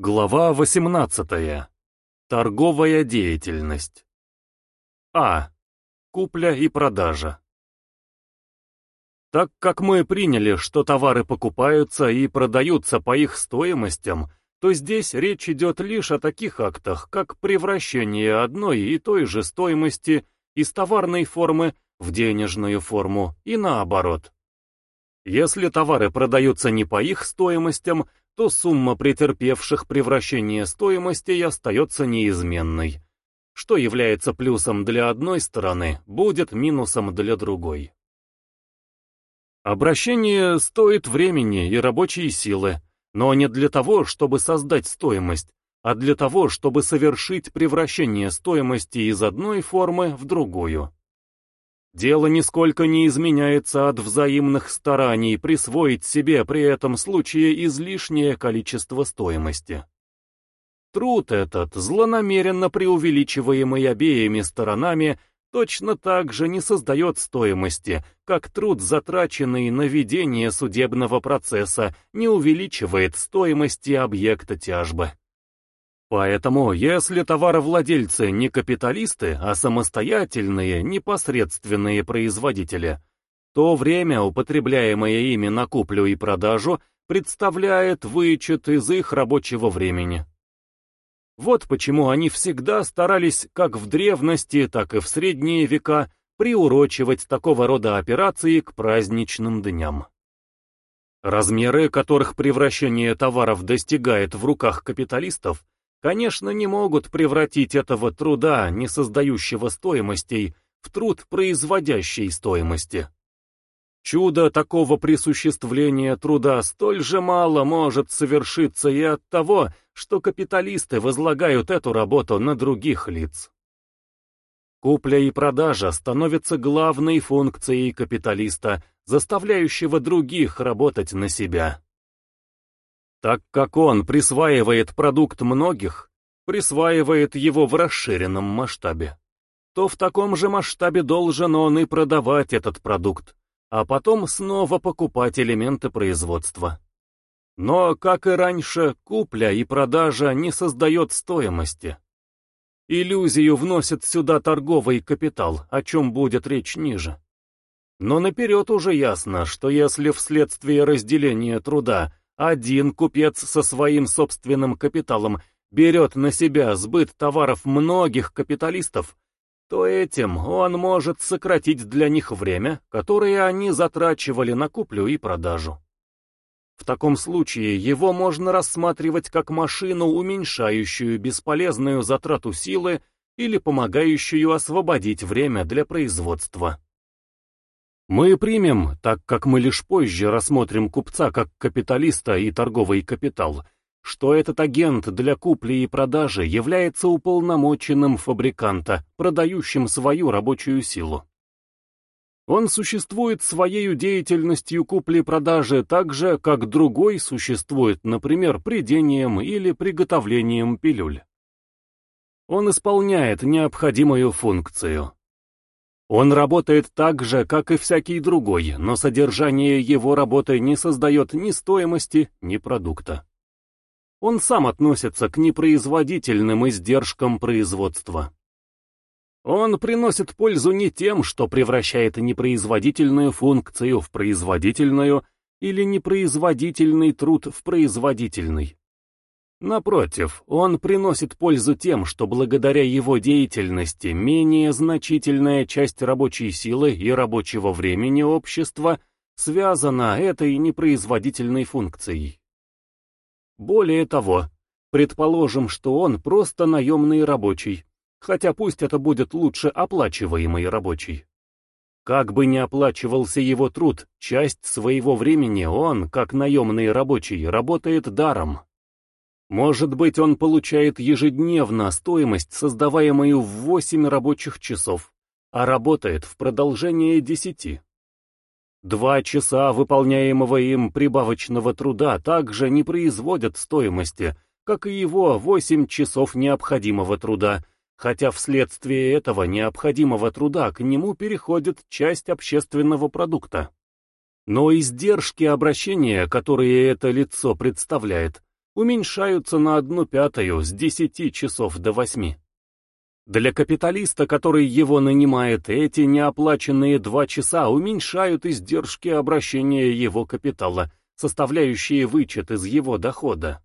Глава 18. Торговая деятельность. А. Купля и продажа. Так как мы приняли, что товары покупаются и продаются по их стоимостям, то здесь речь идет лишь о таких актах, как превращение одной и той же стоимости из товарной формы в денежную форму и наоборот. Если товары продаются не по их стоимостям, то сумма претерпевших превращение стоимостей остается неизменной, что является плюсом для одной стороны, будет минусом для другой. Обращение стоит времени и рабочей силы, но не для того, чтобы создать стоимость, а для того, чтобы совершить превращение стоимости из одной формы в другую. Дело нисколько не изменяется от взаимных стараний присвоить себе при этом случае излишнее количество стоимости. Труд этот, злонамеренно преувеличиваемый обеими сторонами, точно так же не создает стоимости, как труд, затраченный на ведение судебного процесса, не увеличивает стоимости объекта тяжбы. Поэтому, если товаровладельцы не капиталисты, а самостоятельные, непосредственные производители, то время, употребляемое ими на куплю и продажу, представляет вычет из их рабочего времени. Вот почему они всегда старались как в древности, так и в средние века приурочивать такого рода операции к праздничным дням. Размеры, которых превращение товаров достигает в руках капиталистов, конечно, не могут превратить этого труда, не создающего стоимостей, в труд, производящий стоимости. Чудо такого присуществления труда столь же мало может совершиться и от того, что капиталисты возлагают эту работу на других лиц. Купля и продажа становятся главной функцией капиталиста, заставляющего других работать на себя. Так как он присваивает продукт многих, присваивает его в расширенном масштабе, то в таком же масштабе должен он и продавать этот продукт, а потом снова покупать элементы производства. Но, как и раньше, купля и продажа не создает стоимости. Иллюзию вносит сюда торговый капитал, о чем будет речь ниже. Но наперед уже ясно, что если вследствие разделения труда один купец со своим собственным капиталом берет на себя сбыт товаров многих капиталистов, то этим он может сократить для них время, которое они затрачивали на куплю и продажу. В таком случае его можно рассматривать как машину, уменьшающую бесполезную затрату силы или помогающую освободить время для производства. Мы примем, так как мы лишь позже рассмотрим купца как капиталиста и торговый капитал, что этот агент для купли и продажи является уполномоченным фабриканта, продающим свою рабочую силу. Он существует своей деятельностью купли-продажи так же, как другой существует, например, придением или приготовлением пилюль. Он исполняет необходимую функцию. Он работает так же, как и всякий другой, но содержание его работы не создает ни стоимости, ни продукта. Он сам относится к непроизводительным издержкам производства. Он приносит пользу не тем, что превращает непроизводительную функцию в производительную или непроизводительный труд в производительный. Напротив, он приносит пользу тем, что благодаря его деятельности менее значительная часть рабочей силы и рабочего времени общества связана этой непроизводительной функцией. Более того, предположим, что он просто наемный рабочий, хотя пусть это будет лучше оплачиваемый рабочий. Как бы ни оплачивался его труд, часть своего времени он, как наемный рабочий, работает даром. Может быть, он получает ежедневно стоимость, создаваемую в 8 рабочих часов, а работает в продолжение 10. Два часа выполняемого им прибавочного труда также не производят стоимости, как и его 8 часов необходимого труда, хотя вследствие этого необходимого труда к нему переходит часть общественного продукта. Но издержки обращения, которые это лицо представляет, уменьшаются на одну пятую с 10 часов до 8. Для капиталиста, который его нанимает, эти неоплаченные два часа уменьшают издержки обращения его капитала, составляющие вычет из его дохода.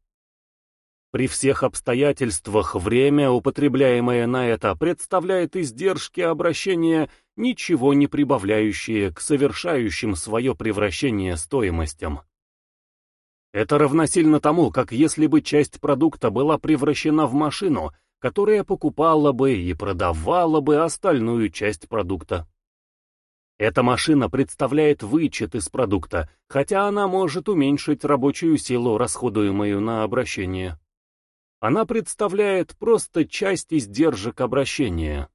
При всех обстоятельствах время, употребляемое на это, представляет издержки обращения, ничего не прибавляющие к совершающим свое превращение стоимостям. Это равносильно тому, как если бы часть продукта была превращена в машину, которая покупала бы и продавала бы остальную часть продукта. Эта машина представляет вычет из продукта, хотя она может уменьшить рабочую силу, расходуемую на обращение. Она представляет просто часть издержек обращения.